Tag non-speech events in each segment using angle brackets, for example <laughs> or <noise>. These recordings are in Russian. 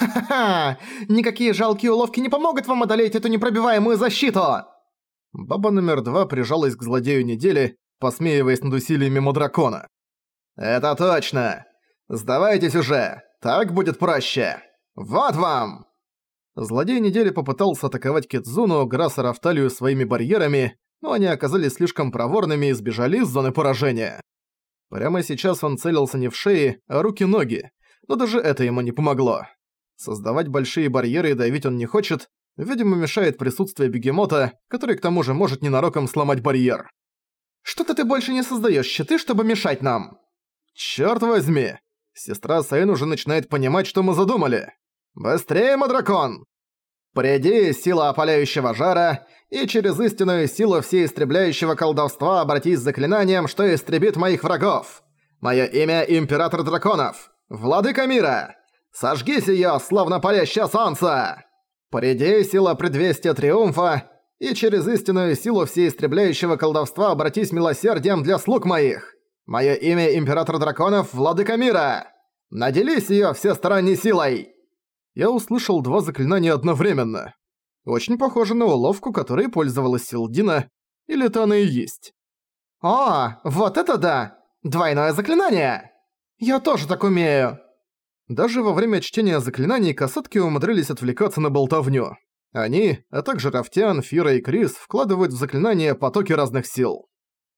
Ха-ха! <laughs> Никакие жалкие уловки не помогут вам одолеть эту непробиваемую защиту!» Баба номер два прижалась к злодею недели, посмеиваясь над усилиями Мудракона. «Это точно! Сдавайтесь уже! Так будет проще! Вот вам!» Злодей недели попытался атаковать Китзуну, Грасса Рафталию своими барьерами, но они оказались слишком проворными и сбежали из зоны поражения. Прямо сейчас он целился не в шее, а руки-ноги, но даже это ему не помогло. Создавать большие барьеры и давить он не хочет, видимо, мешает присутствие бегемота, который к тому же может ненароком сломать барьер. «Что-то ты больше не создаешь щиты, чтобы мешать нам!» «Чёрт возьми! Сестра Сейн уже начинает понимать, что мы задумали! Быстрее, Мадракон!» «Приди, сила опаляющего жара, и через истинную силу всеистребляющего колдовства обратись заклинанием, что истребит моих врагов. Мое имя Император Драконов, Владыка Мира. Сожгись её, словно палящее солнце! Приди, сила предвестия Триумфа, и через истинную силу всеистребляющего колдовства обратись милосердием для слуг моих. Мое имя Император Драконов, Владыка Мира. Наделись её всесторонней силой!» Я услышал два заклинания одновременно. Очень похоже на уловку, которой пользовалась Силдина, или это она и есть. «О, вот это да! Двойное заклинание! Я тоже так умею!» Даже во время чтения заклинаний касатки умудрились отвлекаться на болтовню. Они, а также Рафтиан, Фира и Крис вкладывают в заклинания потоки разных сил.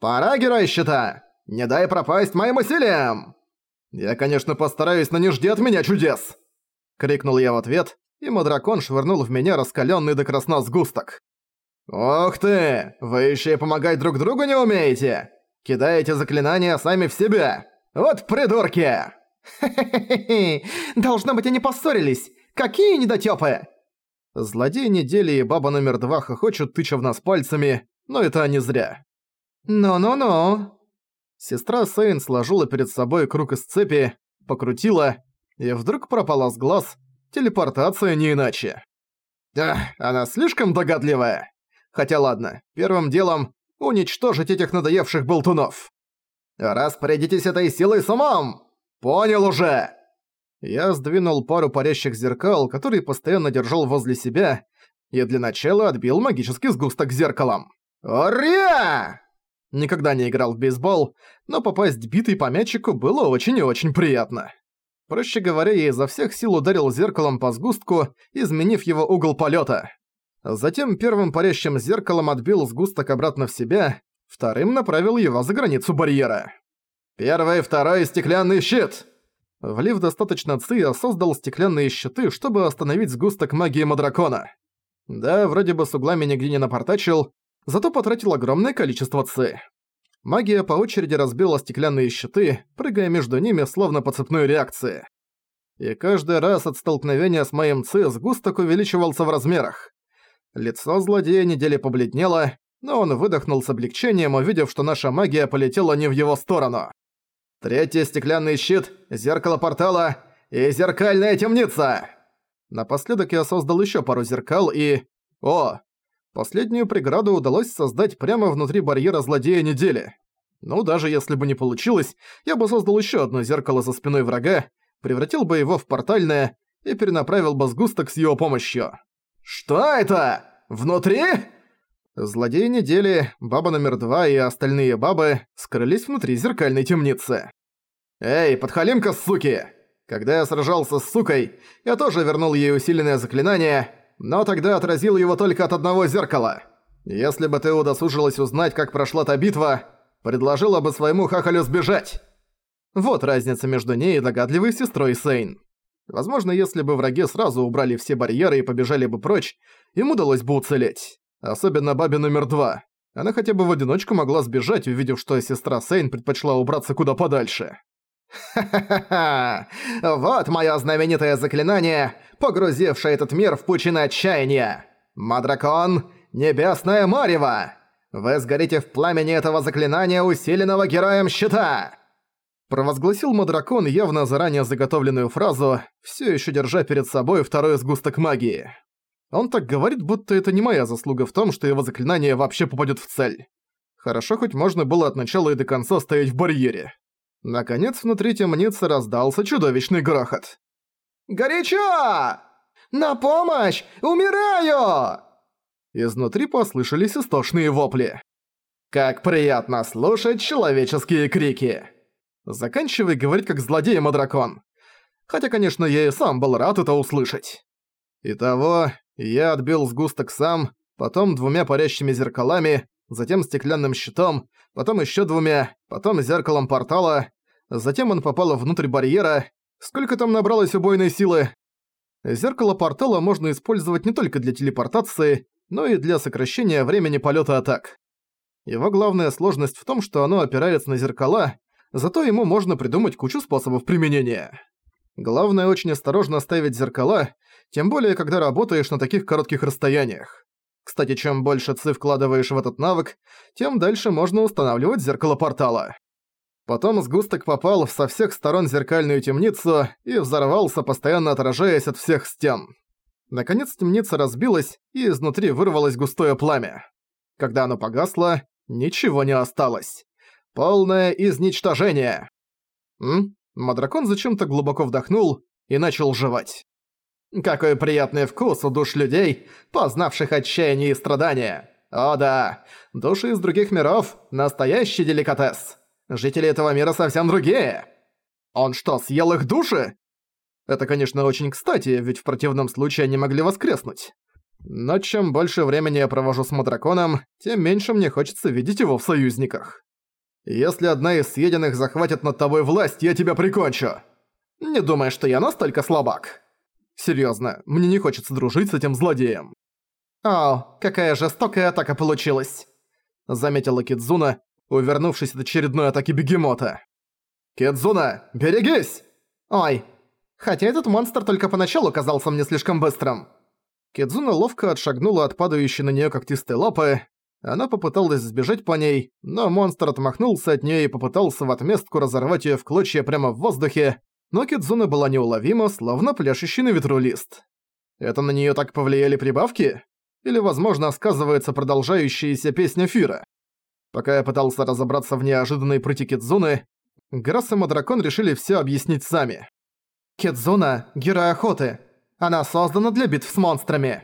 «Пора, герой щита! Не дай пропасть моим усилиям!» «Я, конечно, постараюсь, но не жди от меня чудес!» Крикнул я в ответ, и Мадракон швырнул в меня раскалённый до красна сгусток. «Ух ты! Вы ещё и помогать друг другу не умеете! Кидаете заклинания сами в себя! Вот придурки!» «Хе-хе-хе! <laughs> Должно быть, они поссорились! Какие недотёпы!» Злодей недели и баба номер два хохочут, тыча в нас пальцами, но это не зря. «Ну-ну-ну!» Сестра Сейн сложила перед собой круг из цепи, покрутила, и вдруг пропала с глаз, Телепортация не иначе. Ах, она слишком догадливая. Хотя ладно, первым делом уничтожить этих надоевших болтунов. Распорядитесь этой силой с умом! Понял уже! Я сдвинул пару парящих зеркал, которые постоянно держал возле себя, и для начала отбил магический сгусток зеркалом. Ура! Никогда не играл в бейсбол, но попасть битой по мячику было очень и очень приятно. Проще говоря, я изо всех сил ударил зеркалом по сгустку, изменив его угол полета. Затем первым парящим зеркалом отбил сгусток обратно в себя, вторым направил его за границу барьера. «Первый, второй стеклянный щит!» Влив достаточно ци, я создал стеклянные щиты, чтобы остановить сгусток магии Мадракона. Да, вроде бы с углами нигде не напортачил, зато потратил огромное количество ци. Магия по очереди разбила стеклянные щиты, прыгая между ними словно по цепной реакции. И каждый раз от столкновения с моим ци сгусток увеличивался в размерах. Лицо злодея недели побледнело, но он выдохнул с облегчением, увидев, что наша магия полетела не в его сторону. Третий стеклянный щит, зеркало портала и зеркальная темница! Напоследок я создал еще пару зеркал и... О, Последнюю преграду удалось создать прямо внутри барьера злодея недели. Ну, даже если бы не получилось, я бы создал еще одно зеркало за спиной врага, превратил бы его в портальное и перенаправил бы сгусток с его помощью. «Что это? Внутри?» Злодеи недели, баба номер два и остальные бабы скрылись внутри зеркальной темницы. «Эй, подхалимка, суки! Когда я сражался с сукой, я тоже вернул ей усиленное заклинание — но тогда отразил его только от одного зеркала. Если бы ты удосужилась узнать, как прошла та битва, предложила бы своему хахалю сбежать. Вот разница между ней и догадливой сестрой Сейн. Возможно, если бы враги сразу убрали все барьеры и побежали бы прочь, им удалось бы уцелеть. Особенно бабе номер два. Она хотя бы в одиночку могла сбежать, увидев, что сестра Сейн предпочла убраться куда подальше. «Ха-ха-ха! Вот моё знаменитое заклинание, погрузившее этот мир в пучины отчаяния! Мадракон — Небесное Марево! Вы сгорите в пламени этого заклинания, усиленного героем щита!» Провозгласил Мадракон явно заранее заготовленную фразу, всё ещё держа перед собой второй сгусток магии. Он так говорит, будто это не моя заслуга в том, что его заклинание вообще попадет в цель. Хорошо, хоть можно было от начала и до конца стоять в барьере. Наконец внутри темницы раздался чудовищный грохот. Горячо! На помощь! Умираю!» Изнутри послышались истошные вопли. «Как приятно слушать человеческие крики!» Заканчивай говорить как злодей, Мадракон. Хотя, конечно, я и сам был рад это услышать. Итого, я отбил сгусток сам, потом двумя парящими зеркалами, затем стеклянным щитом, потом еще двумя, потом зеркалом портала, затем он попал внутрь барьера. Сколько там набралось убойной силы? Зеркало портала можно использовать не только для телепортации, но и для сокращения времени полета атак. Его главная сложность в том, что оно опирается на зеркала, зато ему можно придумать кучу способов применения. Главное очень осторожно ставить зеркала, тем более когда работаешь на таких коротких расстояниях. Кстати, чем больше ци вкладываешь в этот навык, тем дальше можно устанавливать зеркало портала. Потом сгусток попал в со всех сторон зеркальную темницу и взорвался, постоянно отражаясь от всех стен. Наконец темница разбилась, и изнутри вырвалось густое пламя. Когда оно погасло, ничего не осталось. Полное изничтожение. М? Мадракон зачем-то глубоко вдохнул и начал жевать. Какой приятный вкус у душ людей, познавших отчаяние и страдания. О да, души из других миров – настоящий деликатес. Жители этого мира совсем другие. Он что, съел их души? Это, конечно, очень кстати, ведь в противном случае они могли воскреснуть. Но чем больше времени я провожу с Мадраконом, тем меньше мне хочется видеть его в союзниках. Если одна из съеденных захватит над тобой власть, я тебя прикончу. Не думай, что я настолько слабак. Серьезно, мне не хочется дружить с этим злодеем. О, какая жестокая атака получилась. Заметила Кидзуна, увернувшись от очередной атаки бегемота. «Кидзуна, берегись!» «Ой, хотя этот монстр только поначалу казался мне слишком быстрым». Кидзуна ловко отшагнула от падающей на неё когтистой лапы. Она попыталась сбежать по ней, но монстр отмахнулся от неё и попытался в отместку разорвать её в клочья прямо в воздухе, но Кидзуна была неуловима, словно пляшущий на ветру лист. Это на неё так повлияли прибавки? Или, возможно, сказывается продолжающаяся песня Фира? Пока я пытался разобраться в неожиданной прыти Кидзуны, Грасс и Мадракон решили всё объяснить сами. «Кидзуна — герой охоты. Она создана для битв с монстрами.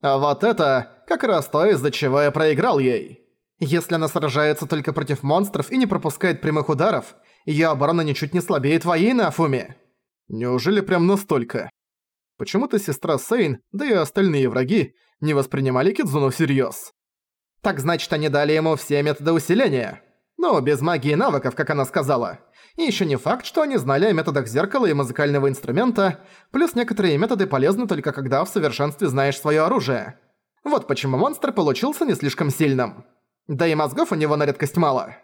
А вот это как раз то, из-за чего я проиграл ей. Если она сражается только против монстров и не пропускает прямых ударов, её оборона ничуть не слабее твоей, Нафуми. Неужели прям настолько? Почему-то сестра Сейн, да и остальные враги, не воспринимали Кидзуну всерьёз. Так значит, они дали ему все методы усиления. Ну, без магии навыков, как она сказала. И ещё не факт, что они знали о методах зеркала и музыкального инструмента, плюс некоторые методы полезны только когда в совершенстве знаешь своё оружие. Вот почему монстр получился не слишком сильным. Да и мозгов у него на редкость мало.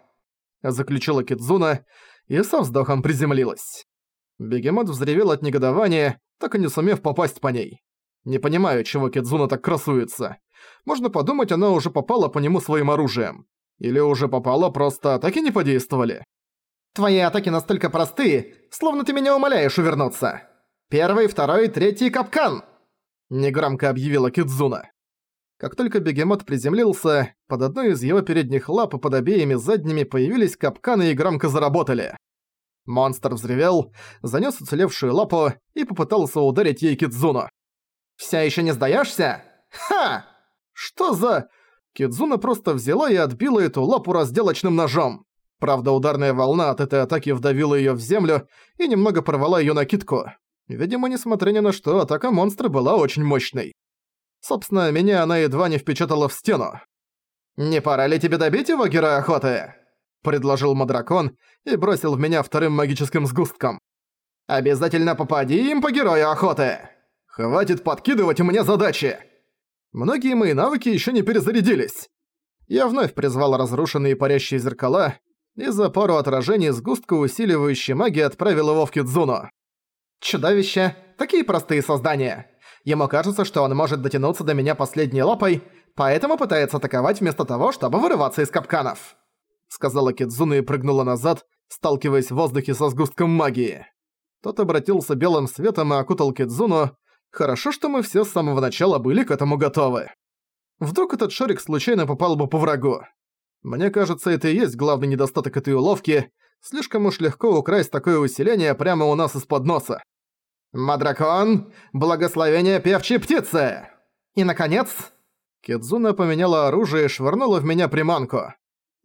Заключила Кидзуна и со вздохом приземлилась. Бегемот взревел от негодования, так и не сумев попасть по ней. Не понимаю, чего Кидзуна так красуется. Можно подумать, она уже попала по нему своим оружием. Или уже попала, просто атаки не подействовали. Твои атаки настолько простые, словно ты меня умоляешь увернуться. Первый, второй, третий капкан!» Негромко объявила Кидзуна. Как только бегемот приземлился, под одной из его передних лап и под обеими задними появились капканы и громко заработали. Монстр взревел, занёс уцелевшую лапу и попытался ударить ей Кидзуну. «Вся ещё не сдаёшься? Ха! Что за...» Кидзуна просто взяла и отбила эту лапу разделочным ножом. Правда, ударная волна от этой атаки вдавила её в землю и немного порвала её накидку. Видимо, несмотря ни на что, атака монстра была очень мощной. Собственно, меня она едва не впечатала в стену. «Не пора ли тебе добить его, герой охоты?» предложил Мадракон и бросил в меня вторым магическим сгустком. «Обязательно попади им по герою охоты! Хватит подкидывать мне задачи!» Многие мои навыки ещё не перезарядились. Я вновь призвал разрушенные парящие зеркала и за пару отражений сгустка усиливающей магии отправил его в Кидзуну. Чудовище – такие простые создания. Ему кажется, что он может дотянуться до меня последней лапой, поэтому пытается атаковать вместо того, чтобы вырываться из капканов. Сказала Кидзуна и прыгнула назад, сталкиваясь в воздухе со сгустком магии. Тот обратился белым светом и окутал Кидзуну. Хорошо, что мы все с самого начала были к этому готовы. Вдруг этот шарик случайно попал бы по врагу. Мне кажется, это и есть главный недостаток этой уловки. Слишком уж легко украсть такое усиление прямо у нас из-под носа. Мадракон, благословение певчей птицы! И, наконец... Кидзуна поменяла оружие и швырнула в меня приманку.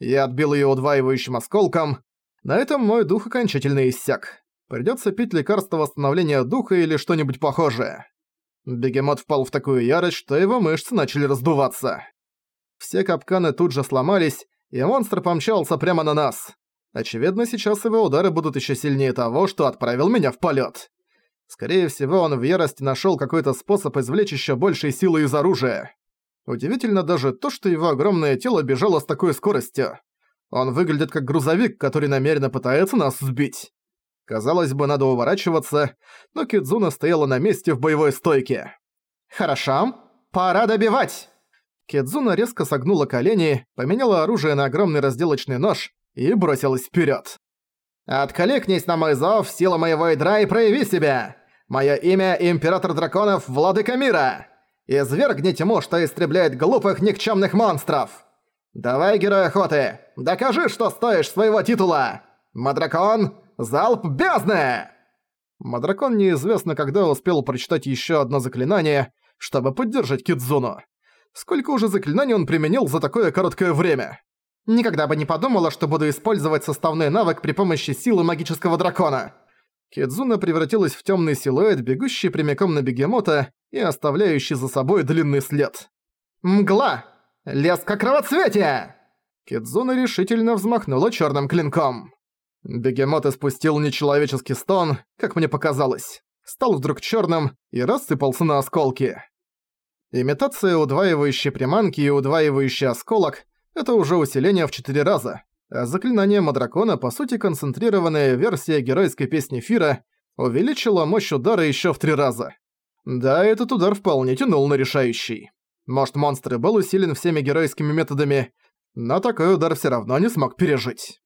Я отбил её удваивающим осколком. На этом мой дух окончательно иссяк. Придётся пить лекарство восстановления духа или что-нибудь похожее. Бегемот впал в такую ярость, что его мышцы начали раздуваться. Все капканы тут же сломались, и монстр помчался прямо на нас. Очевидно, сейчас его удары будут ещё сильнее того, что отправил меня в полёт. Скорее всего, он в ярости нашёл какой-то способ извлечь ещё большей силы из оружия. Удивительно даже то, что его огромное тело бежало с такой скоростью. Он выглядит как грузовик, который намеренно пытается нас сбить. Казалось бы, надо уворачиваться, но Кидзуна стояла на месте в боевой стойке. «Хорошо, пора добивать!» Кидзуна резко согнула колени, поменяла оружие на огромный разделочный нож и бросилась вперед. «Откликнись на мой зов, сила моего ядра и прояви себя! Мое имя – Император Драконов, Владыка Мира! Извергни тьму, что истребляет глупых никчемных монстров! Давай, герой охоты, докажи, что стоишь своего титула! Мадракон, залп бездны!» Мадракон неизвестно когда успел прочитать еще одно заклинание, чтобы поддержать Кидзуну. Сколько уже заклинаний он применил за такое короткое время? Никогда бы не подумала, что буду использовать составной навык при помощи силы магического дракона. Кидзуна превратилась в темный силуэт, бегущий прямиком на бегемота и оставляющий за собой длинный след. «Мгла! Лес как кровоцветие!» Кидзуна решительно взмахнула черным клинком. Бегемот испустил нечеловеческий стон, как мне показалось. Стал вдруг черным и рассыпался на осколки. Имитация удваивающей приманки и удваивающий осколок — это уже усиление в 4 раза, заклинание Мадракона, по сути концентрированная версия геройской песни Фира, увеличила мощь удара еще в 3 раза. Да, этот удар вполне тянул на решающий. Может, монстр и был усилен всеми геройскими методами, но такой удар все равно не смог пережить.